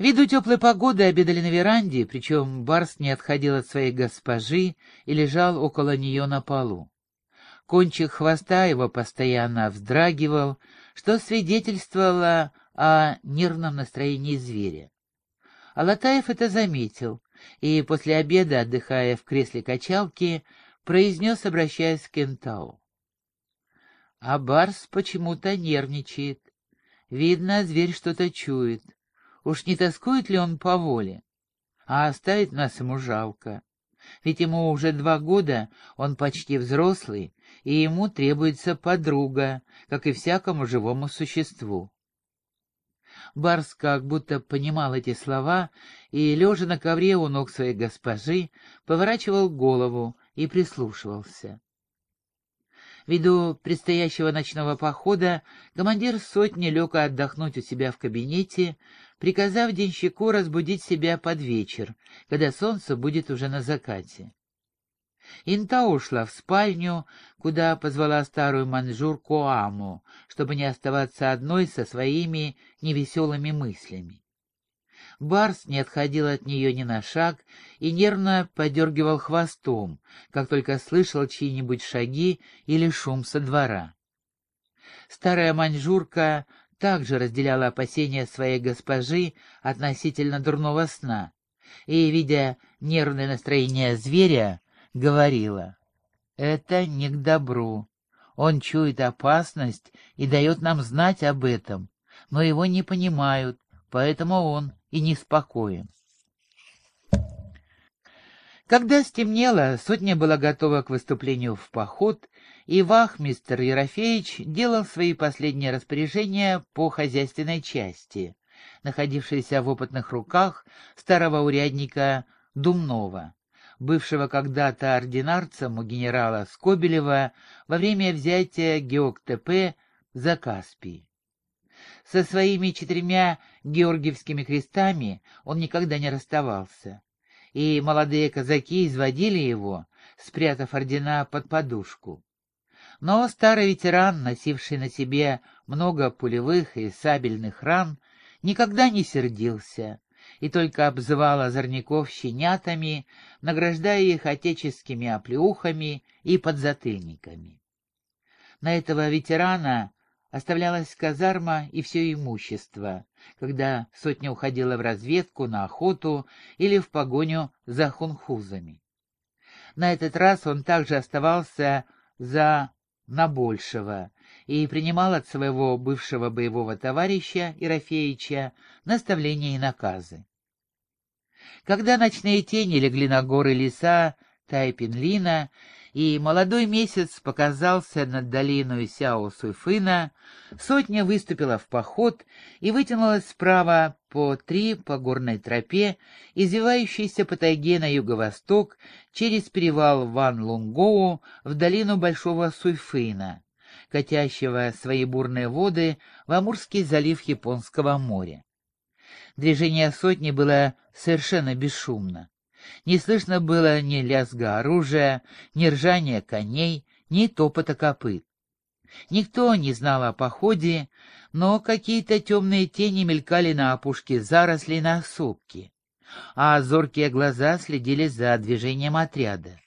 Ввиду теплой погоды обедали на веранде, причем Барс не отходил от своей госпожи и лежал около нее на полу. Кончик хвоста его постоянно вздрагивал, что свидетельствовало о нервном настроении зверя. Алатаев это заметил, и после обеда, отдыхая в кресле качалки, произнес, обращаясь к Кентау. А Барс почему-то нервничает. Видно, зверь что-то чует. Уж не тоскует ли он по воле? А оставить нас ему жалко. Ведь ему уже два года, он почти взрослый, и ему требуется подруга, как и всякому живому существу. Барс как будто понимал эти слова, и, лежа на ковре у ног своей госпожи, поворачивал голову и прислушивался. Ввиду предстоящего ночного похода командир сотни лег отдохнуть у себя в кабинете, приказав денщику разбудить себя под вечер, когда солнце будет уже на закате. Инта ушла в спальню, куда позвала старую манжурку Аму, чтобы не оставаться одной со своими невеселыми мыслями. Барс не отходил от нее ни на шаг и нервно подергивал хвостом, как только слышал чьи-нибудь шаги или шум со двора. Старая маньчжурка также разделяла опасения своей госпожи относительно дурного сна и, видя нервное настроение зверя, говорила, «Это не к добру. Он чует опасность и дает нам знать об этом, но его не понимают, поэтому он и неспокоен. Когда стемнело, сотня была готова к выступлению в поход, и вахмистр Ерофеевич делал свои последние распоряжения по хозяйственной части, находившейся в опытных руках старого урядника Думнова, бывшего когда-то ординарцем у генерала Скобелева во время взятия Геоктепе за Каспий. Со своими четырьмя георгиевскими крестами он никогда не расставался, и молодые казаки изводили его, спрятав ордена под подушку. Но старый ветеран, носивший на себе много пулевых и сабельных ран, никогда не сердился и только обзывал озорников щенятами, награждая их отеческими оплеухами и подзатыльниками. На этого ветерана оставлялась казарма и все имущество, когда сотня уходила в разведку, на охоту или в погоню за хунхузами. На этот раз он также оставался за Набольшего и принимал от своего бывшего боевого товарища Ерофеича наставления и наказы. Когда ночные тени легли на горы леса Тайпинлина, и молодой месяц показался над долиной Сяо-Суйфына, сотня выступила в поход и вытянулась справа по три по горной тропе, извивающейся по тайге на юго-восток через перевал Ван-Лунгоу в долину Большого Суйфына, катящего свои бурные воды в Амурский залив Японского моря. Движение сотни было совершенно бесшумно. Не слышно было ни лязга оружия, ни ржания коней, ни топота копыт. Никто не знал о походе, но какие-то темные тени мелькали на опушке зарослей на сопке, а зоркие глаза следили за движением отряда.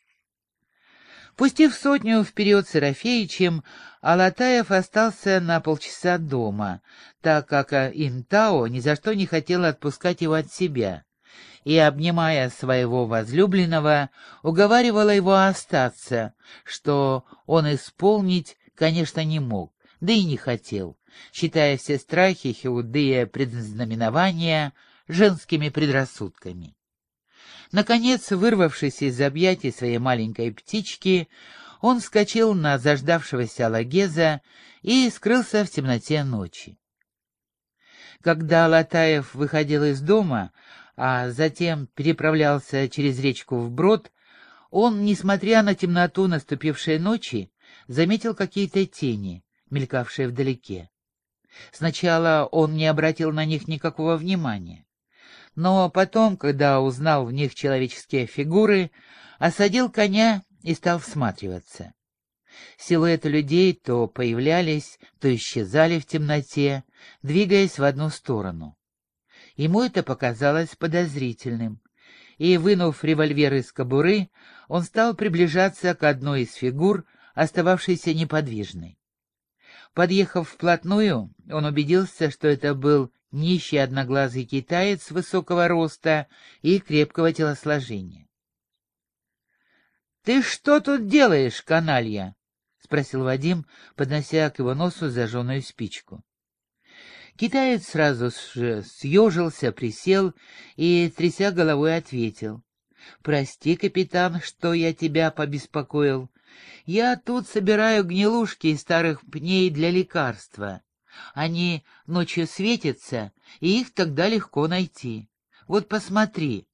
Пустив сотню вперед с Ерофеичем, Алатаев остался на полчаса дома, так как Интао ни за что не хотел отпускать его от себя и, обнимая своего возлюбленного, уговаривала его остаться, что он исполнить, конечно, не мог, да и не хотел, считая все страхи худые предзнаменования женскими предрассудками. Наконец, вырвавшись из объятий своей маленькой птички, он вскочил на заждавшегося Лагеза и скрылся в темноте ночи. Когда Латаев выходил из дома, а затем переправлялся через речку вброд, он, несмотря на темноту наступившей ночи, заметил какие-то тени, мелькавшие вдалеке. Сначала он не обратил на них никакого внимания, но потом, когда узнал в них человеческие фигуры, осадил коня и стал всматриваться. Силуэты людей то появлялись, то исчезали в темноте, двигаясь в одну сторону Ему это показалось подозрительным, и, вынув револьвер из кобуры, он стал приближаться к одной из фигур, остававшейся неподвижной. Подъехав вплотную, он убедился, что это был нищий одноглазый китаец высокого роста и крепкого телосложения. «Ты что тут делаешь, каналья?» — спросил Вадим, поднося к его носу зажженную спичку. Китаец сразу же съежился, присел и, тряся головой, ответил. «Прости, капитан, что я тебя побеспокоил. Я тут собираю гнилушки из старых пней для лекарства. Они ночью светятся, и их тогда легко найти. Вот посмотри».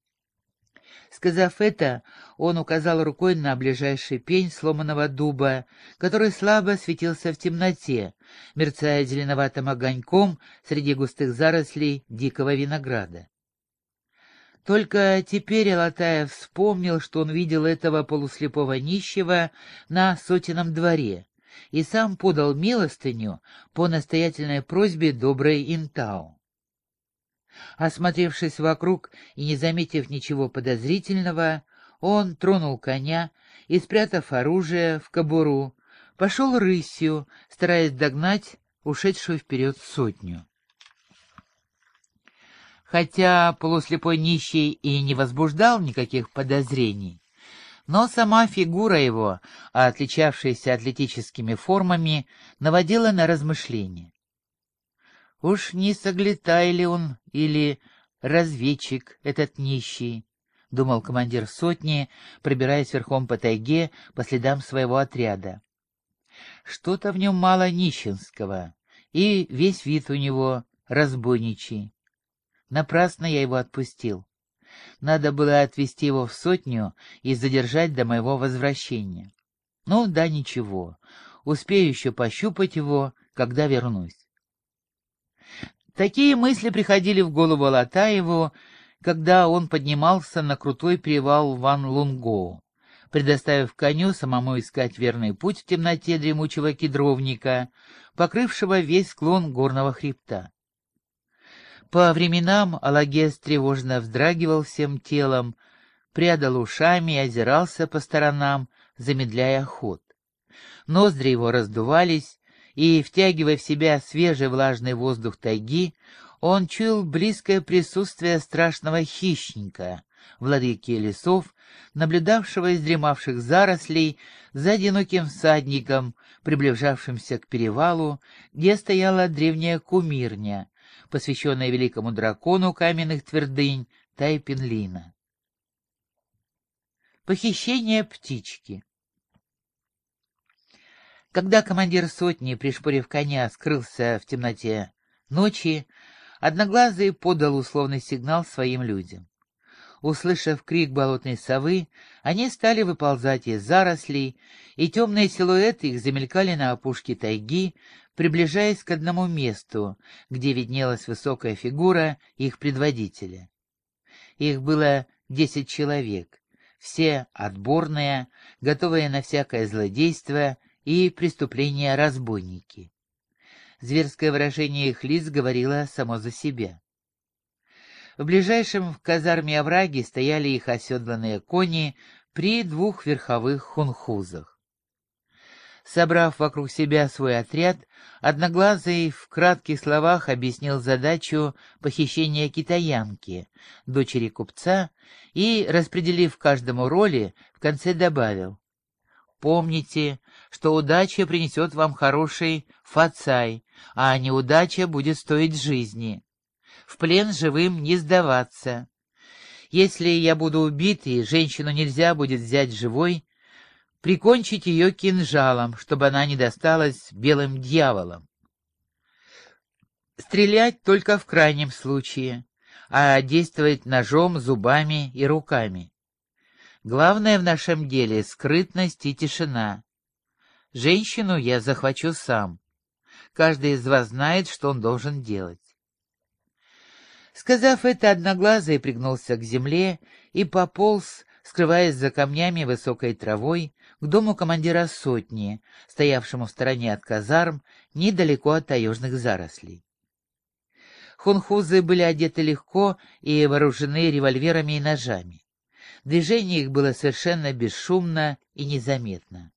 Сказав это, он указал рукой на ближайший пень сломанного дуба, который слабо светился в темноте, мерцая зеленоватым огоньком среди густых зарослей дикого винограда. Только теперь Алатаев вспомнил, что он видел этого полуслепого нищего на сотенном дворе и сам подал милостыню по настоятельной просьбе доброй Интау. Осмотревшись вокруг и не заметив ничего подозрительного, он тронул коня и, спрятав оружие в кобуру, пошел рысью, стараясь догнать ушедшую вперед сотню. Хотя полуслепой нищий и не возбуждал никаких подозрений, но сама фигура его, отличавшаяся атлетическими формами, наводила на размышления. Уж не соглятай ли он или разведчик этот нищий, — думал командир сотни, пробираясь верхом по тайге по следам своего отряда. Что-то в нем мало нищенского, и весь вид у него разбойничий. Напрасно я его отпустил. Надо было отвезти его в сотню и задержать до моего возвращения. Ну да ничего, успею еще пощупать его, когда вернусь. Такие мысли приходили в голову Алатаеву, когда он поднимался на крутой привал Ван Лунгоу, предоставив коню самому искать верный путь в темноте дремучего кедровника, покрывшего весь склон горного хребта. По временам Алагес тревожно вздрагивал всем телом, прядал ушами и озирался по сторонам, замедляя ход. Ноздри его раздувались, и, втягивая в себя свежий влажный воздух тайги, он чуял близкое присутствие страшного хищника, владыки лесов, наблюдавшего из дремавших зарослей за одиноким всадником, приближавшимся к перевалу, где стояла древняя кумирня, посвященная великому дракону каменных твердынь Тайпинлина. Похищение птички когда командир сотни, пришпорив коня, скрылся в темноте ночи, Одноглазый подал условный сигнал своим людям. Услышав крик болотной совы, они стали выползать из зарослей, и темные силуэты их замелькали на опушке тайги, приближаясь к одному месту, где виднелась высокая фигура их предводителя. Их было десять человек, все отборные, готовые на всякое злодейство и преступления разбойники. Зверское выражение их лиц говорило само за себя. В ближайшем в казарме овраге стояли их оседланные кони при двух верховых хунхузах. Собрав вокруг себя свой отряд, Одноглазый в кратких словах объяснил задачу похищения китаянки, дочери купца, и, распределив каждому роли, в конце добавил. Помните, что удача принесет вам хороший фацай, а неудача будет стоить жизни. В плен живым не сдаваться. Если я буду убит и женщину нельзя будет взять живой, прикончить ее кинжалом, чтобы она не досталась белым дьяволам. Стрелять только в крайнем случае, а действовать ножом, зубами и руками. Главное в нашем деле — скрытность и тишина. Женщину я захвачу сам. Каждый из вас знает, что он должен делать. Сказав это, Одноглазый пригнулся к земле и пополз, скрываясь за камнями высокой травой, к дому командира сотни, стоявшему в стороне от казарм, недалеко от таежных зарослей. Хунхузы были одеты легко и вооружены револьверами и ножами. Движение их было совершенно бесшумно и незаметно.